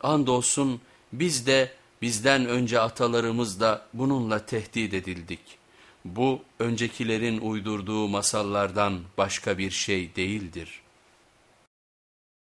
Andolsun biz de bizden önce atalarımız da bununla tehdit edildik. Bu öncekilerin uydurduğu masallardan başka bir şey değildir.''